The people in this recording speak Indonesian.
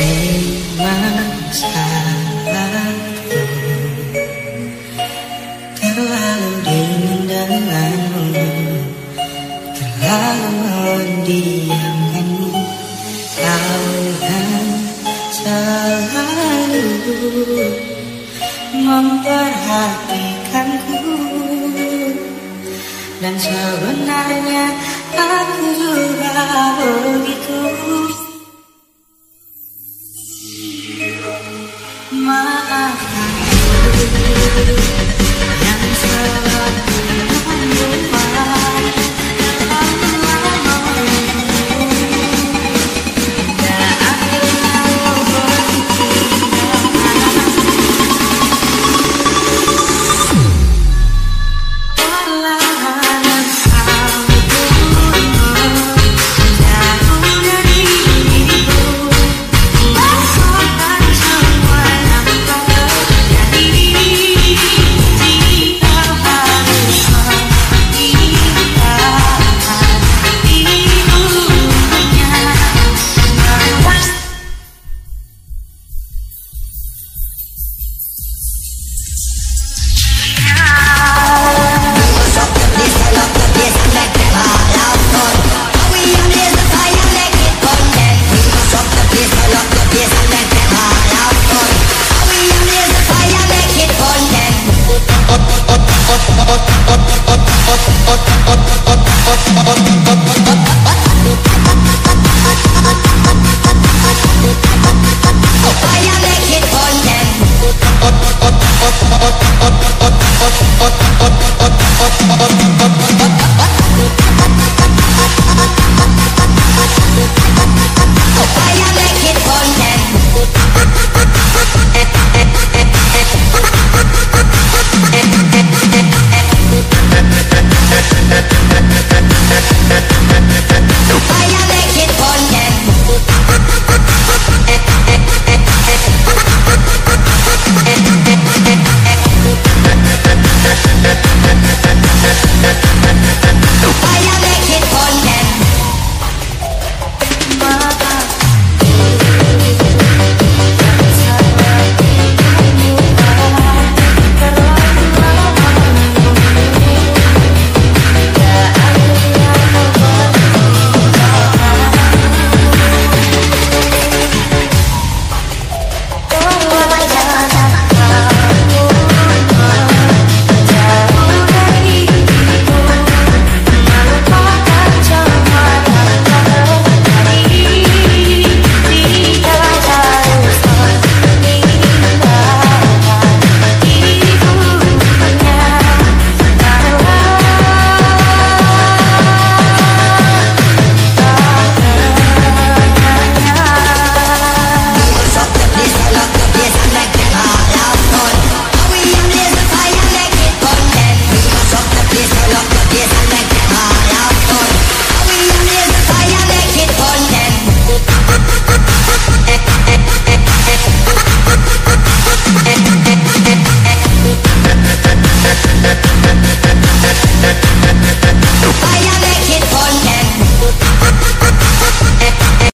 Memang salahku Terlalu dingin denganmu Terlalu mendiamkanmu Kau kan selalu memperhatikanku Dan sebenarnya aku maafkan up.